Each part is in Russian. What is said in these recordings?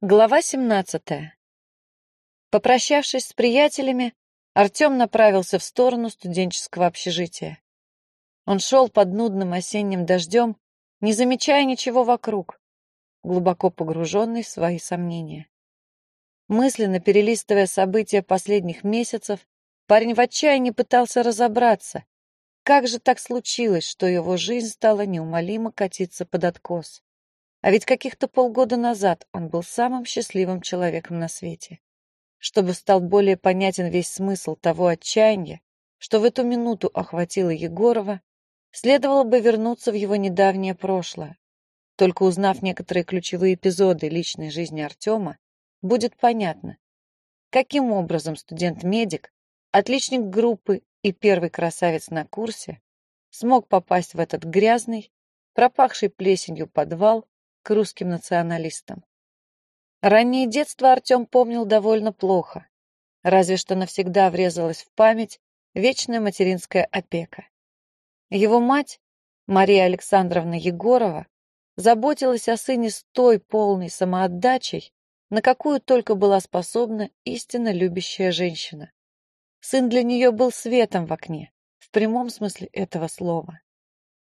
Глава 17. Попрощавшись с приятелями, Артем направился в сторону студенческого общежития. Он шел под нудным осенним дождем, не замечая ничего вокруг, глубоко погруженный в свои сомнения. Мысленно перелистывая события последних месяцев, парень в отчаянии пытался разобраться, как же так случилось, что его жизнь стала неумолимо катиться под откос. А ведь каких-то полгода назад он был самым счастливым человеком на свете. Чтобы стал более понятен весь смысл того отчаяния, что в эту минуту охватило Егорова, следовало бы вернуться в его недавнее прошлое. Только узнав некоторые ключевые эпизоды личной жизни Артема, будет понятно, каким образом студент-медик, отличник группы и первый красавец на курсе смог попасть в этот грязный, пропахший плесенью подвал русским националистам. Раннее детство Артем помнил довольно плохо, разве что навсегда врезалась в память вечная материнская опека. Его мать, Мария Александровна Егорова, заботилась о сыне с той полной самоотдачей, на какую только была способна истинно любящая женщина. Сын для нее был светом в окне, в прямом смысле этого слова.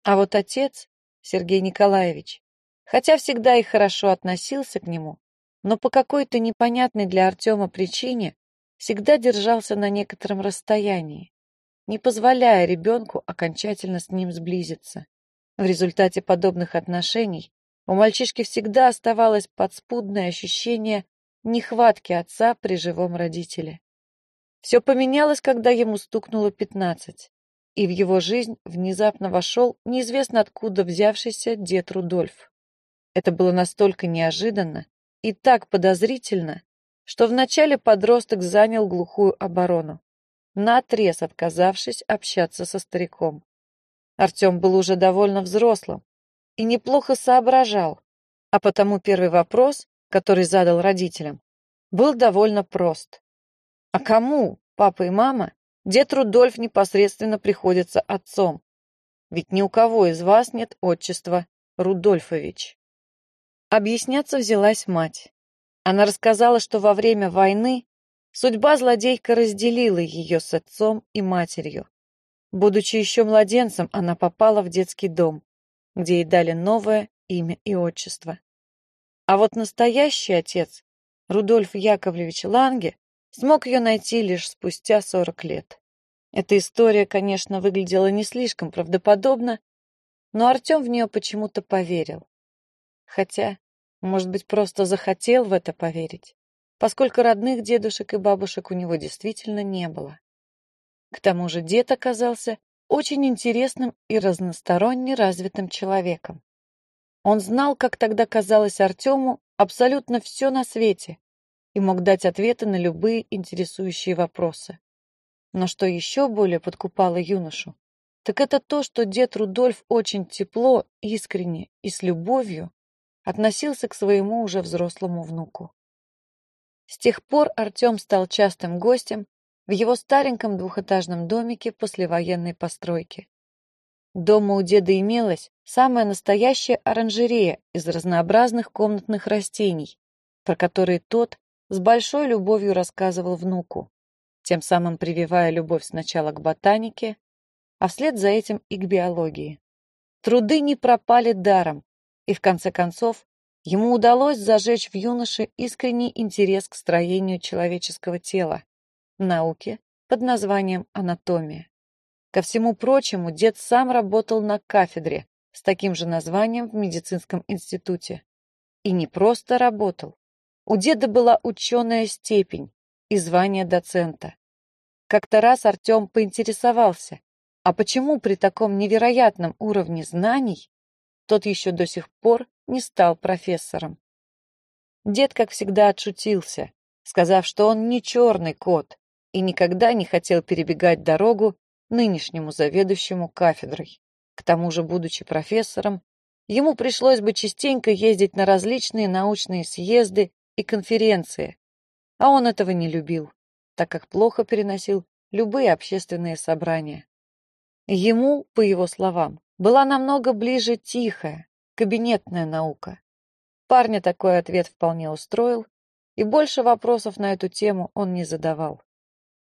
А вот отец, Сергей Николаевич, хотя всегда и хорошо относился к нему, но по какой-то непонятной для Артема причине всегда держался на некотором расстоянии, не позволяя ребенку окончательно с ним сблизиться. В результате подобных отношений у мальчишки всегда оставалось подспудное ощущение нехватки отца при живом родителе. Все поменялось, когда ему стукнуло пятнадцать, и в его жизнь внезапно вошел неизвестно откуда взявшийся дед Рудольф. Это было настолько неожиданно и так подозрительно, что вначале подросток занял глухую оборону, наотрез отказавшись общаться со стариком. Артем был уже довольно взрослым и неплохо соображал, а потому первый вопрос, который задал родителям, был довольно прост. А кому, папа и мама, дед Рудольф непосредственно приходится отцом? Ведь ни у кого из вас нет отчества Рудольфович. Объясняться взялась мать. Она рассказала, что во время войны судьба злодейка разделила ее с отцом и матерью. Будучи еще младенцем, она попала в детский дом, где ей дали новое имя и отчество. А вот настоящий отец, Рудольф Яковлевич Ланге, смог ее найти лишь спустя 40 лет. Эта история, конечно, выглядела не слишком правдоподобно, но Артем в нее почему-то поверил. Хотя может быть, просто захотел в это поверить, поскольку родных дедушек и бабушек у него действительно не было. К тому же дед оказался очень интересным и разносторонне развитым человеком. Он знал, как тогда казалось Артему, абсолютно все на свете и мог дать ответы на любые интересующие вопросы. Но что еще более подкупало юношу, так это то, что дед Рудольф очень тепло, искренне и с любовью относился к своему уже взрослому внуку. С тех пор Артем стал частым гостем в его стареньком двухэтажном домике послевоенной постройки. Дома у деда имелась самая настоящая оранжерея из разнообразных комнатных растений, про которые тот с большой любовью рассказывал внуку, тем самым прививая любовь сначала к ботанике, а вслед за этим и к биологии. Труды не пропали даром, и в конце концов ему удалось зажечь в юноше искренний интерес к строению человеческого тела, науке под названием анатомия. Ко всему прочему, дед сам работал на кафедре с таким же названием в медицинском институте. И не просто работал. У деда была ученая степень и звание доцента. Как-то раз Артем поинтересовался, а почему при таком невероятном уровне знаний тот еще до сих пор не стал профессором. Дед, как всегда, отшутился, сказав, что он не черный кот и никогда не хотел перебегать дорогу нынешнему заведующему кафедрой. К тому же, будучи профессором, ему пришлось бы частенько ездить на различные научные съезды и конференции, а он этого не любил, так как плохо переносил любые общественные собрания. Ему, по его словам, была намного ближе тихая, кабинетная наука. Парня такой ответ вполне устроил, и больше вопросов на эту тему он не задавал.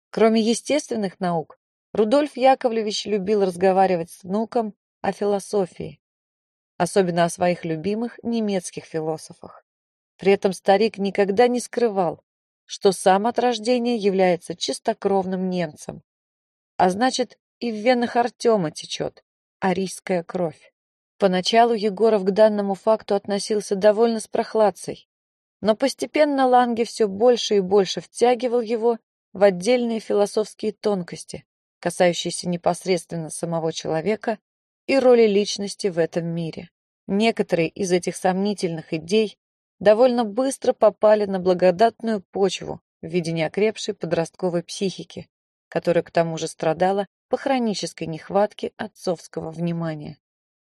Кроме естественных наук, Рудольф Яковлевич любил разговаривать с внуком о философии, особенно о своих любимых немецких философах. При этом старик никогда не скрывал, что сам от рождения является чистокровным немцем, а значит и в венах Артема течет арийская кровь. Поначалу Егоров к данному факту относился довольно с прохладцей, но постепенно Ланге все больше и больше втягивал его в отдельные философские тонкости, касающиеся непосредственно самого человека и роли личности в этом мире. Некоторые из этих сомнительных идей довольно быстро попали на благодатную почву в виде неокрепшей подростковой психики, которая к тому же страдала по хронической нехватке отцовского внимания.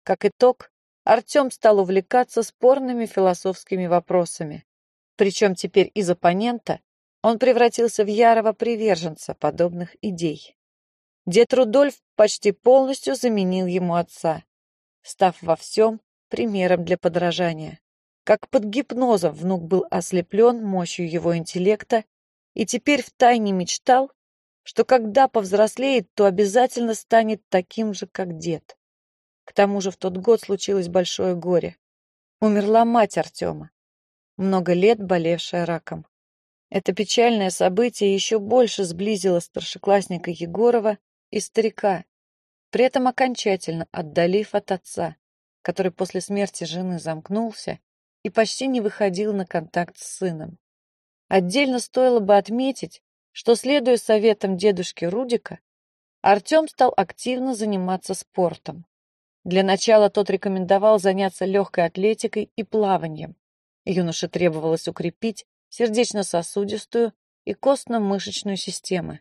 Как итог, Артем стал увлекаться спорными философскими вопросами. Причем теперь из оппонента он превратился в ярого приверженца подобных идей. Дед Рудольф почти полностью заменил ему отца, став во всем примером для подражания. Как под гипнозом внук был ослеплен мощью его интеллекта и теперь втайне мечтал, что когда повзрослеет, то обязательно станет таким же, как дед. К тому же в тот год случилось большое горе. Умерла мать Артема, много лет болевшая раком. Это печальное событие еще больше сблизило старшеклассника Егорова и старика, при этом окончательно отдалив от отца, который после смерти жены замкнулся и почти не выходил на контакт с сыном. Отдельно стоило бы отметить, что, следуя советам дедушки Рудика, Артем стал активно заниматься спортом. Для начала тот рекомендовал заняться легкой атлетикой и плаванием. Юноше требовалось укрепить сердечно-сосудистую и костно-мышечную системы.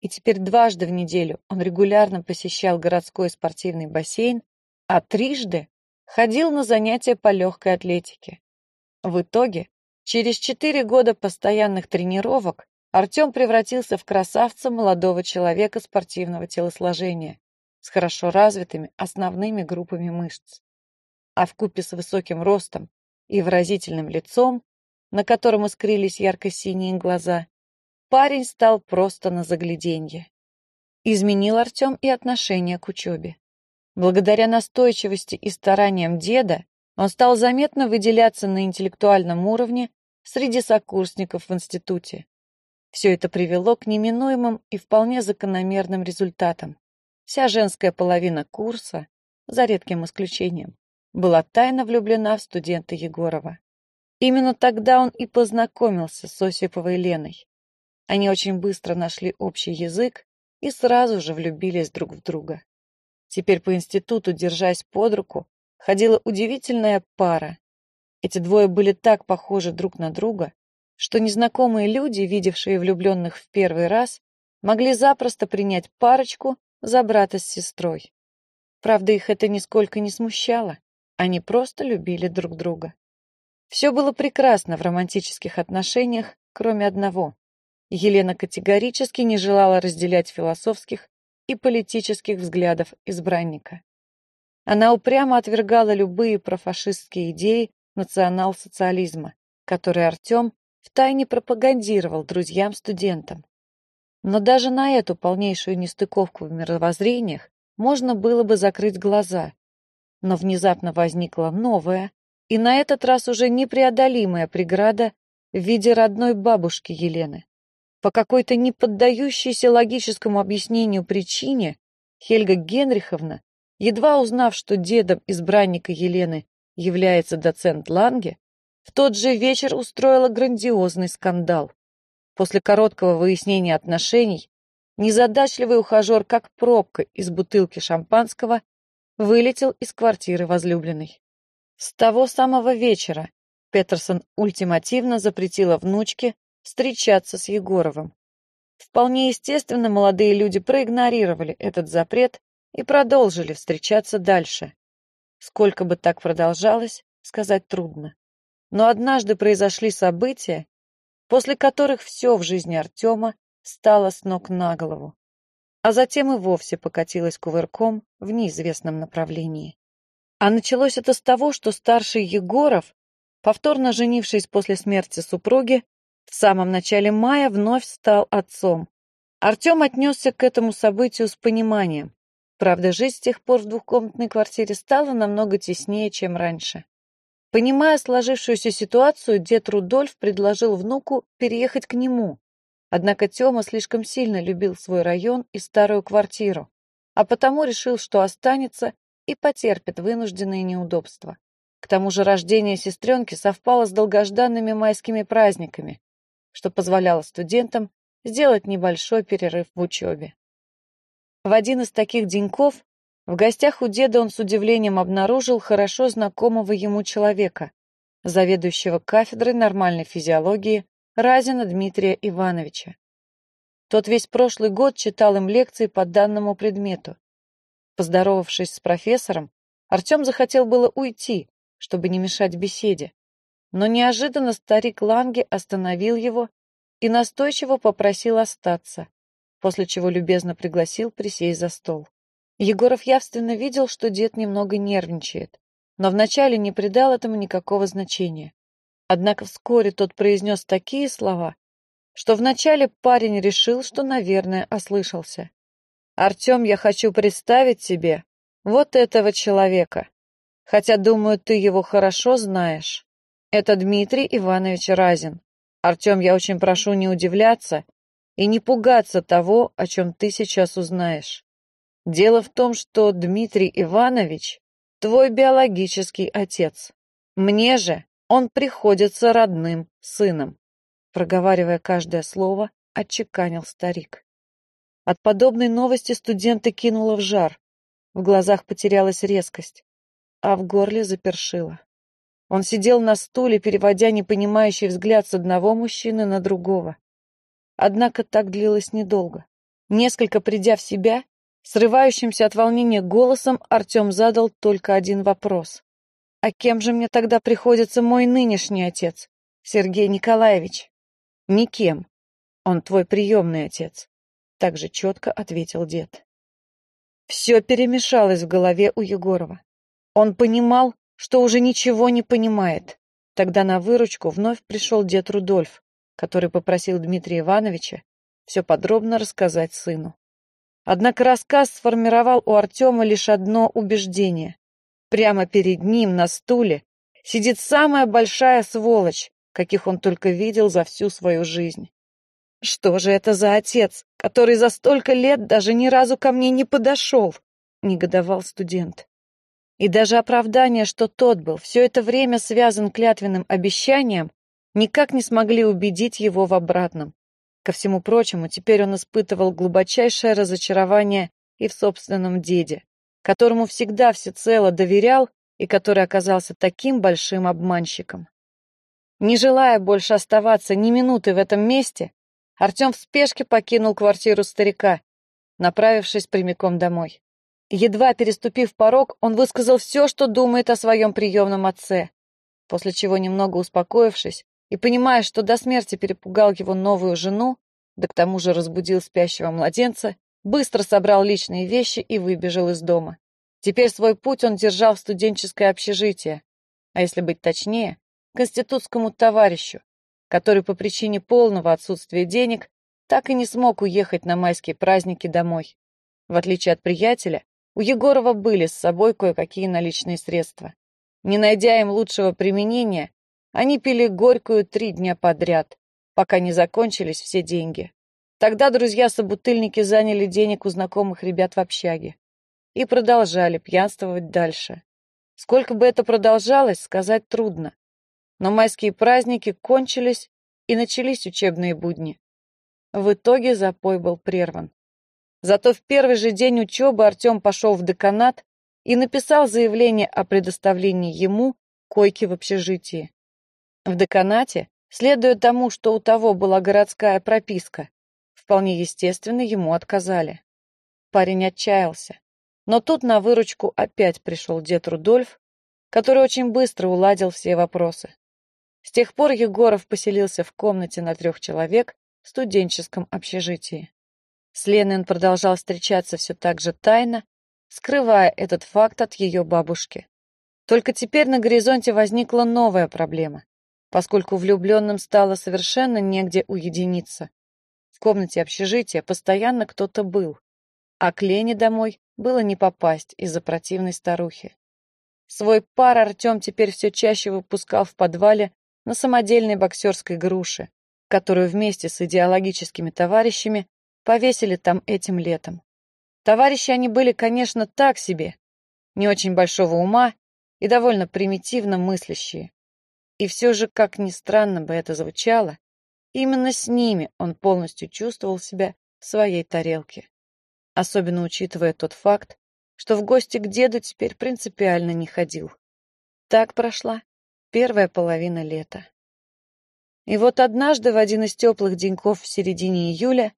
И теперь дважды в неделю он регулярно посещал городской спортивный бассейн, а трижды ходил на занятия по легкой атлетике. В итоге, через четыре года постоянных тренировок, Артем превратился в красавца молодого человека спортивного телосложения с хорошо развитыми основными группами мышц. А в купе с высоким ростом и выразительным лицом на котором искрились ярко-синие глаза, парень стал просто на загляденье. Изменил Артем и отношение к учебе. Благодаря настойчивости и стараниям деда он стал заметно выделяться на интеллектуальном уровне среди сокурсников в институте. Все это привело к неминуемым и вполне закономерным результатам. Вся женская половина курса, за редким исключением, была тайно влюблена в студента Егорова. Именно тогда он и познакомился с Осиповой Леной. Они очень быстро нашли общий язык и сразу же влюбились друг в друга. Теперь по институту, держась под руку, ходила удивительная пара. Эти двое были так похожи друг на друга, что незнакомые люди, видевшие влюбленных в первый раз, могли запросто принять парочку за брата с сестрой. Правда, их это нисколько не смущало. Они просто любили друг друга. Все было прекрасно в романтических отношениях, кроме одного. Елена категорически не желала разделять философских и политических взглядов избранника. Она упрямо отвергала любые профашистские идеи национал-социализма, которые Артем втайне пропагандировал друзьям-студентам. Но даже на эту полнейшую нестыковку в мировоззрениях можно было бы закрыть глаза. Но внезапно возникла новая, и на этот раз уже непреодолимая преграда в виде родной бабушки Елены. По какой-то не поддающейся логическому объяснению причине Хельга Генриховна, едва узнав, что дедом избранника Елены является доцент Ланге, в тот же вечер устроила грандиозный скандал. После короткого выяснения отношений незадачливый ухажер, как пробка из бутылки шампанского, вылетел из квартиры возлюбленной. С того самого вечера Петерсон ультимативно запретила внучке встречаться с Егоровым. Вполне естественно, молодые люди проигнорировали этот запрет и продолжили встречаться дальше. Сколько бы так продолжалось, сказать трудно. Но однажды произошли события, после которых все в жизни Артема стало с ног на голову, а затем и вовсе покатилось кувырком в неизвестном направлении. А началось это с того, что старший Егоров повторно женившись после смерти супруги, в самом начале мая вновь стал отцом. Артем отнесся к этому событию с пониманием. Правда, жизнь с тех пор в двухкомнатной квартире стала намного теснее, чем раньше. Понимая сложившуюся ситуацию, дед Рудольф предложил внуку переехать к нему. Однако Тёма слишком сильно любил свой район и старую квартиру, а потому решил, что останется и потерпит вынужденные неудобства. К тому же рождение сестренки совпало с долгожданными майскими праздниками, что позволяло студентам сделать небольшой перерыв в учебе. В один из таких деньков в гостях у деда он с удивлением обнаружил хорошо знакомого ему человека, заведующего кафедрой нормальной физиологии Разина Дмитрия Ивановича. Тот весь прошлый год читал им лекции по данному предмету. Поздоровавшись с профессором, Артем захотел было уйти, чтобы не мешать беседе. Но неожиданно старик Ланге остановил его и настойчиво попросил остаться, после чего любезно пригласил присесть за стол. Егоров явственно видел, что дед немного нервничает, но вначале не придал этому никакого значения. Однако вскоре тот произнес такие слова, что вначале парень решил, что, наверное, ослышался. «Артем, я хочу представить тебе вот этого человека хотя, думаю, ты его хорошо знаешь. Это Дмитрий Иванович Разин. Артем, я очень прошу не удивляться и не пугаться того, о чем ты сейчас узнаешь. Дело в том, что Дмитрий Иванович — твой биологический отец. Мне же он приходится родным сыном. Проговаривая каждое слово, отчеканил старик. От подобной новости студента кинуло в жар. В глазах потерялась резкость а в горле запершило. Он сидел на стуле, переводя непонимающий взгляд с одного мужчины на другого. Однако так длилось недолго. Несколько придя в себя, срывающимся от волнения голосом, Артем задал только один вопрос. «А кем же мне тогда приходится мой нынешний отец, Сергей Николаевич?» «Никем. Он твой приемный отец», — также четко ответил дед. Все перемешалось в голове у Егорова. Он понимал, что уже ничего не понимает. Тогда на выручку вновь пришел дед Рудольф, который попросил Дмитрия Ивановича все подробно рассказать сыну. Однако рассказ сформировал у Артема лишь одно убеждение. Прямо перед ним на стуле сидит самая большая сволочь, каких он только видел за всю свою жизнь. Что же это за отец, который за столько лет даже ни разу ко мне не подошел? Негодовал студент. И даже оправдание, что тот был все это время связан клятвенным обещанием, никак не смогли убедить его в обратном. Ко всему прочему, теперь он испытывал глубочайшее разочарование и в собственном деде, которому всегда всецело доверял и который оказался таким большим обманщиком. Не желая больше оставаться ни минуты в этом месте, Артем в спешке покинул квартиру старика, направившись прямиком домой. Едва переступив порог, он высказал все, что думает о своем приемном отце, после чего, немного успокоившись и понимая, что до смерти перепугал его новую жену, да к тому же разбудил спящего младенца, быстро собрал личные вещи и выбежал из дома. Теперь свой путь он держал в студенческое общежитие, а если быть точнее, к институтскому товарищу, который по причине полного отсутствия денег так и не смог уехать на майские праздники домой. В отличие от приятеля, у Егорова были с собой кое-какие наличные средства. Не найдя им лучшего применения, они пили горькую три дня подряд, пока не закончились все деньги. Тогда друзья-собутыльники заняли денег у знакомых ребят в общаге и продолжали пьянствовать дальше. Сколько бы это продолжалось, сказать трудно. Но майские праздники кончились, и начались учебные будни. В итоге запой был прерван. Зато в первый же день учебы Артем пошел в деканат и написал заявление о предоставлении ему койки в общежитии. В деканате, следуя тому, что у того была городская прописка, вполне естественно ему отказали. Парень отчаялся. Но тут на выручку опять пришел дед Рудольф, который очень быстро уладил все вопросы. С тех пор Егоров поселился в комнате на трех человек в студенческом общежитии. С Леной он продолжал встречаться все так же тайно, скрывая этот факт от ее бабушки. Только теперь на горизонте возникла новая проблема, поскольку влюбленным стало совершенно негде уединиться. В комнате общежития постоянно кто-то был, а к Лене домой было не попасть из-за противной старухи. Свой пар Артем теперь все чаще выпускал в подвале на самодельной боксерской груше, которую вместе с идеологическими товарищами повесили там этим летом. Товарищи они были, конечно, так себе, не очень большого ума и довольно примитивно мыслящие. И все же, как ни странно бы это звучало, именно с ними он полностью чувствовал себя в своей тарелке. Особенно учитывая тот факт, что в гости к деду теперь принципиально не ходил. Так прошла первая половина лета. И вот однажды в один из теплых деньков в середине июля,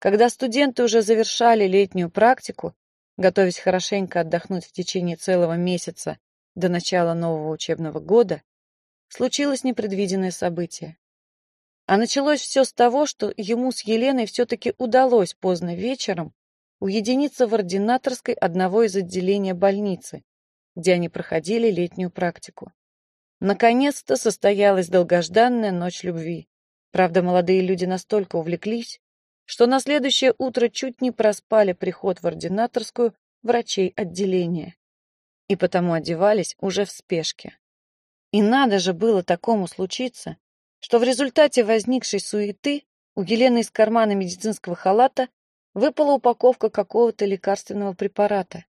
когда студенты уже завершали летнюю практику, готовясь хорошенько отдохнуть в течение целого месяца до начала нового учебного года, случилось непредвиденное событие. А началось все с того, что ему с Еленой все-таки удалось поздно вечером уединиться в ординаторской одного из отделений больницы, где они проходили летнюю практику. Наконец-то состоялась долгожданная ночь любви. Правда, молодые люди настолько увлеклись, что на следующее утро чуть не проспали приход в ординаторскую врачей отделения и потому одевались уже в спешке. И надо же было такому случиться, что в результате возникшей суеты у Елены из кармана медицинского халата выпала упаковка какого-то лекарственного препарата.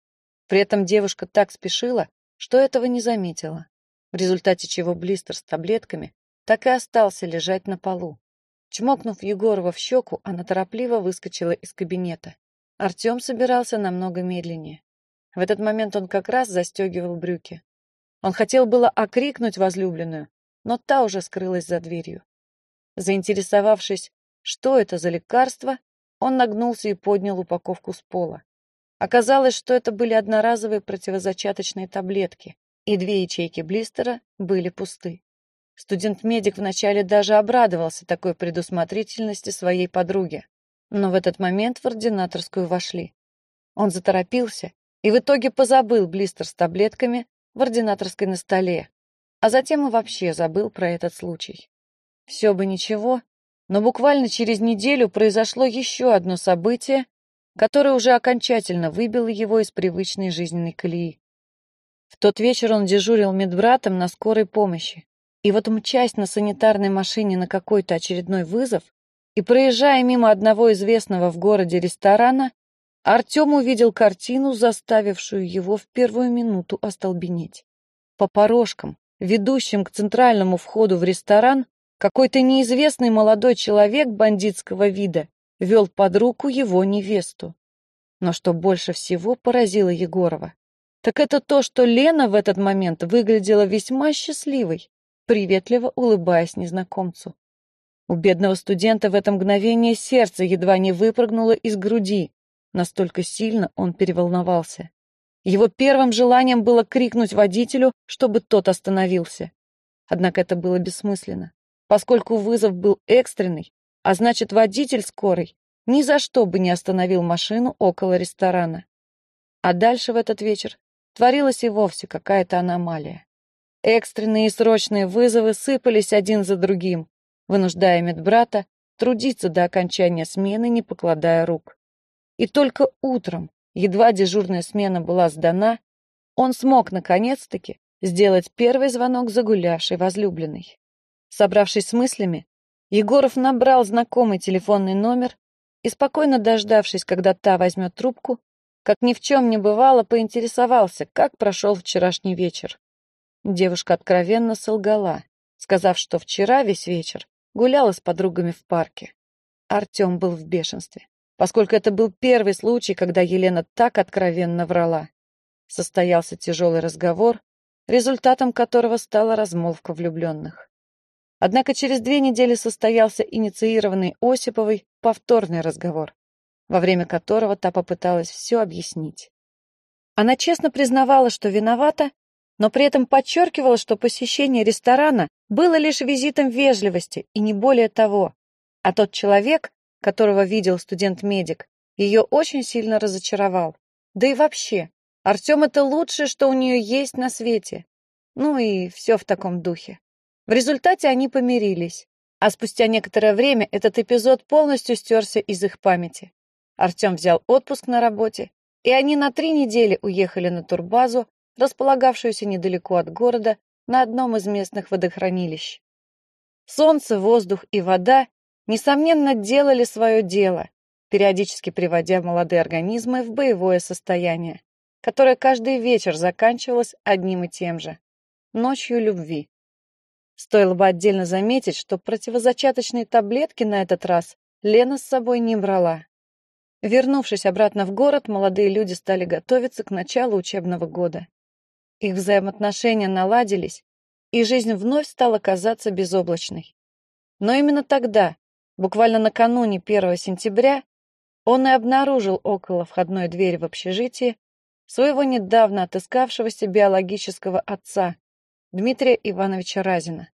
При этом девушка так спешила, что этого не заметила, в результате чего блистер с таблетками так и остался лежать на полу. Чмокнув Егорова в щеку, она торопливо выскочила из кабинета. Артем собирался намного медленнее. В этот момент он как раз застегивал брюки. Он хотел было окрикнуть возлюбленную, но та уже скрылась за дверью. Заинтересовавшись, что это за лекарство, он нагнулся и поднял упаковку с пола. Оказалось, что это были одноразовые противозачаточные таблетки, и две ячейки блистера были пусты. Студент-медик вначале даже обрадовался такой предусмотрительности своей подруги, но в этот момент в ординаторскую вошли. Он заторопился и в итоге позабыл блистер с таблетками в ординаторской на столе, а затем и вообще забыл про этот случай. Все бы ничего, но буквально через неделю произошло еще одно событие, которое уже окончательно выбило его из привычной жизненной колеи. В тот вечер он дежурил медбратом на скорой помощи. И вот мчась на санитарной машине на какой-то очередной вызов и проезжая мимо одного известного в городе ресторана, Артем увидел картину, заставившую его в первую минуту остолбенеть. По порожкам, ведущим к центральному входу в ресторан, какой-то неизвестный молодой человек бандитского вида вел под руку его невесту. Но что больше всего поразило Егорова, так это то, что Лена в этот момент выглядела весьма счастливой, приветливо улыбаясь незнакомцу. У бедного студента в это мгновение сердце едва не выпрыгнуло из груди, Настолько сильно он переволновался. Его первым желанием было крикнуть водителю, чтобы тот остановился. Однако это было бессмысленно, поскольку вызов был экстренный, а значит водитель скорой ни за что бы не остановил машину около ресторана. А дальше в этот вечер творилась и вовсе какая-то аномалия. Экстренные и срочные вызовы сыпались один за другим, вынуждая медбрата трудиться до окончания смены, не покладая рук. И только утром, едва дежурная смена была сдана, он смог наконец-таки сделать первый звонок загулявшей возлюбленной. Собравшись с мыслями, Егоров набрал знакомый телефонный номер и, спокойно дождавшись, когда та возьмет трубку, как ни в чем не бывало, поинтересовался, как прошел вчерашний вечер. Девушка откровенно солгала, сказав, что вчера весь вечер гуляла с подругами в парке. Артем был в бешенстве поскольку это был первый случай, когда Елена так откровенно врала. Состоялся тяжелый разговор, результатом которого стала размолвка влюбленных. Однако через две недели состоялся инициированный Осиповой повторный разговор, во время которого та попыталась все объяснить. Она честно признавала, что виновата, но при этом подчеркивала, что посещение ресторана было лишь визитом вежливости и не более того, а тот человек, которого видел студент-медик, ее очень сильно разочаровал. Да и вообще, Артем — это лучшее, что у нее есть на свете. Ну и все в таком духе. В результате они помирились, а спустя некоторое время этот эпизод полностью стерся из их памяти. Артем взял отпуск на работе, и они на три недели уехали на турбазу, располагавшуюся недалеко от города, на одном из местных водохранилищ. Солнце, воздух и вода, несомненно, делали свое дело, периодически приводя молодые организмы в боевое состояние, которое каждый вечер заканчивалось одним и тем же – ночью любви. Стоило бы отдельно заметить, что противозачаточные таблетки на этот раз Лена с собой не брала. Вернувшись обратно в город, молодые люди стали готовиться к началу учебного года. Их взаимоотношения наладились, и жизнь вновь стала казаться безоблачной. Но именно тогда, буквально накануне 1 сентября, он и обнаружил около входной двери в общежитие своего недавно отыскавшегося биологического отца, Дмитрия Ивановича Разина.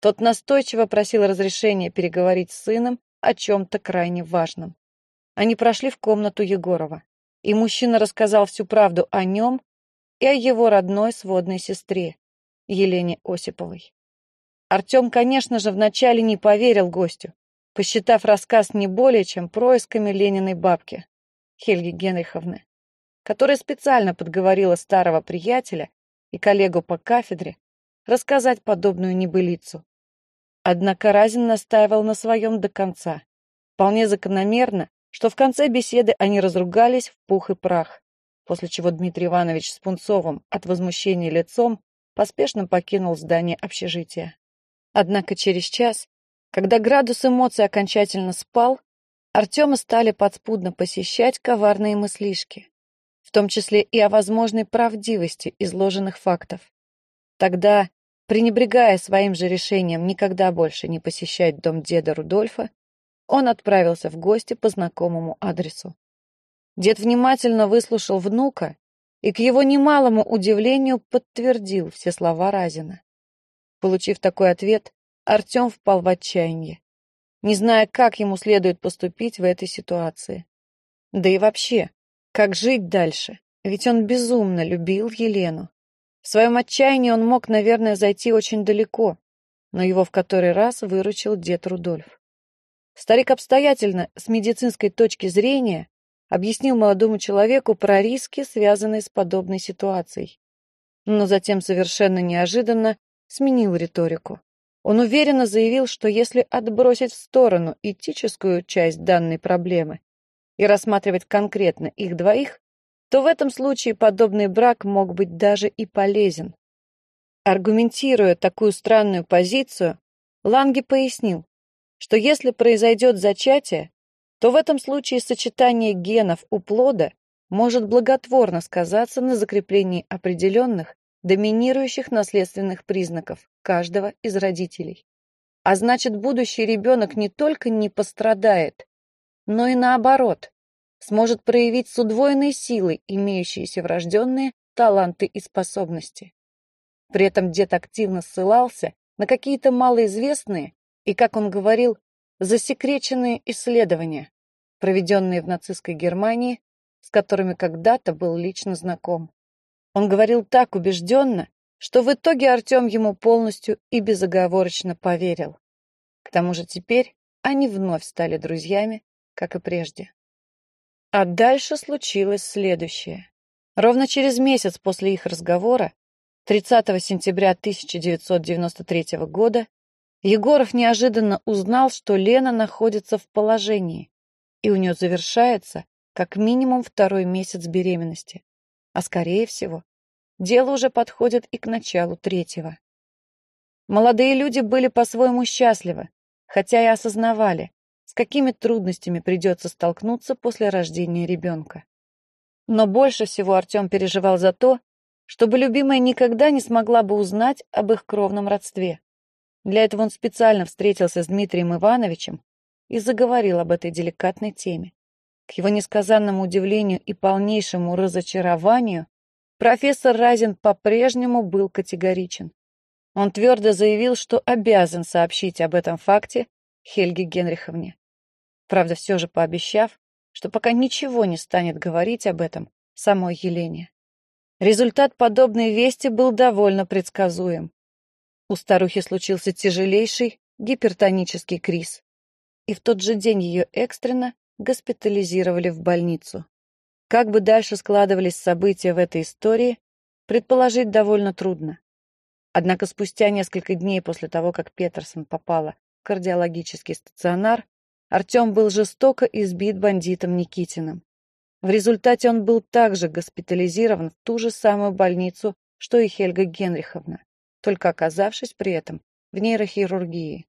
Тот настойчиво просил разрешения переговорить с сыном о чем-то крайне важном. Они прошли в комнату Егорова, и мужчина рассказал всю правду о нем и о его родной сводной сестре, Елене Осиповой. Артем, конечно же, вначале не поверил гостю, посчитав рассказ не более чем происками Лениной бабки, Хельги Генриховны, которая специально подговорила старого приятеля и коллегу по кафедре рассказать подобную небылицу. Однако Разин настаивал на своем до конца. Вполне закономерно, что в конце беседы они разругались в пух и прах, после чего Дмитрий Иванович с Пунцовым от возмущения лицом поспешно покинул здание общежития. Однако через час когда градус эмоций окончательно спал, Артема стали подспудно посещать коварные мыслишки, в том числе и о возможной правдивости изложенных фактов. Тогда, пренебрегая своим же решением никогда больше не посещать дом деда Рудольфа, он отправился в гости по знакомому адресу. Дед внимательно выслушал внука и, к его немалому удивлению, подтвердил все слова Разина. Получив такой ответ, Артем впал в отчаяние, не зная, как ему следует поступить в этой ситуации. Да и вообще, как жить дальше? Ведь он безумно любил Елену. В своем отчаянии он мог, наверное, зайти очень далеко, но его в который раз выручил дед Рудольф. Старик обстоятельно, с медицинской точки зрения, объяснил молодому человеку про риски, связанные с подобной ситуацией. Но затем совершенно неожиданно сменил риторику. Он уверенно заявил, что если отбросить в сторону этическую часть данной проблемы и рассматривать конкретно их двоих, то в этом случае подобный брак мог быть даже и полезен. Аргументируя такую странную позицию, Ланги пояснил, что если произойдет зачатие, то в этом случае сочетание генов у плода может благотворно сказаться на закреплении определенных доминирующих наследственных признаков каждого из родителей. А значит, будущий ребенок не только не пострадает, но и наоборот, сможет проявить с удвоенной силой имеющиеся врожденные таланты и способности. При этом дед активно ссылался на какие-то малоизвестные и, как он говорил, засекреченные исследования, проведенные в нацистской Германии, с которыми когда-то был лично знаком. Он говорил так убежденно, что в итоге Артем ему полностью и безоговорочно поверил. К тому же теперь они вновь стали друзьями, как и прежде. А дальше случилось следующее. Ровно через месяц после их разговора, 30 сентября 1993 года, Егоров неожиданно узнал, что Лена находится в положении, и у нее завершается как минимум второй месяц беременности а скорее всего, дело уже подходит и к началу третьего. Молодые люди были по-своему счастливы, хотя и осознавали, с какими трудностями придется столкнуться после рождения ребенка. Но больше всего Артем переживал за то, чтобы любимая никогда не смогла бы узнать об их кровном родстве. Для этого он специально встретился с Дмитрием Ивановичем и заговорил об этой деликатной теме. К его несказанному удивлению и полнейшему разочарованию профессор Разин по-прежнему был категоричен. Он твердо заявил, что обязан сообщить об этом факте Хельге Генриховне. Правда, все же пообещав, что пока ничего не станет говорить об этом самой Елене. Результат подобной вести был довольно предсказуем. У старухи случился тяжелейший гипертонический криз. И в тот же день ее экстренно госпитализировали в больницу. Как бы дальше складывались события в этой истории, предположить довольно трудно. Однако спустя несколько дней после того, как Петерсон попала в кардиологический стационар, Артем был жестоко избит бандитом Никитиным. В результате он был также госпитализирован в ту же самую больницу, что и Хельга Генриховна, только оказавшись при этом в нейрохирургии.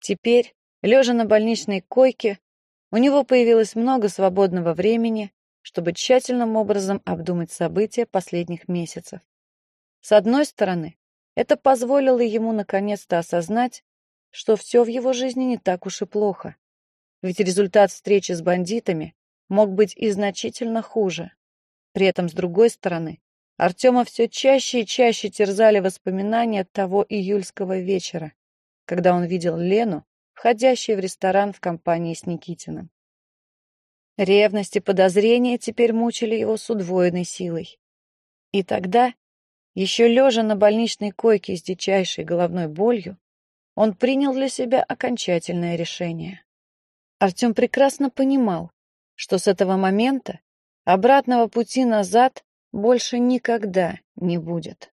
Теперь, лежа на больничной койке, у него появилось много свободного времени, чтобы тщательным образом обдумать события последних месяцев. С одной стороны, это позволило ему наконец-то осознать, что все в его жизни не так уж и плохо. Ведь результат встречи с бандитами мог быть и значительно хуже. При этом, с другой стороны, Артема все чаще и чаще терзали воспоминания того июльского вечера, когда он видел Лену, входящей в ресторан в компании с Никитиным. Ревность и подозрения теперь мучили его с удвоенной силой. И тогда, еще лежа на больничной койке с дичайшей головной болью, он принял для себя окончательное решение. Артем прекрасно понимал, что с этого момента обратного пути назад больше никогда не будет.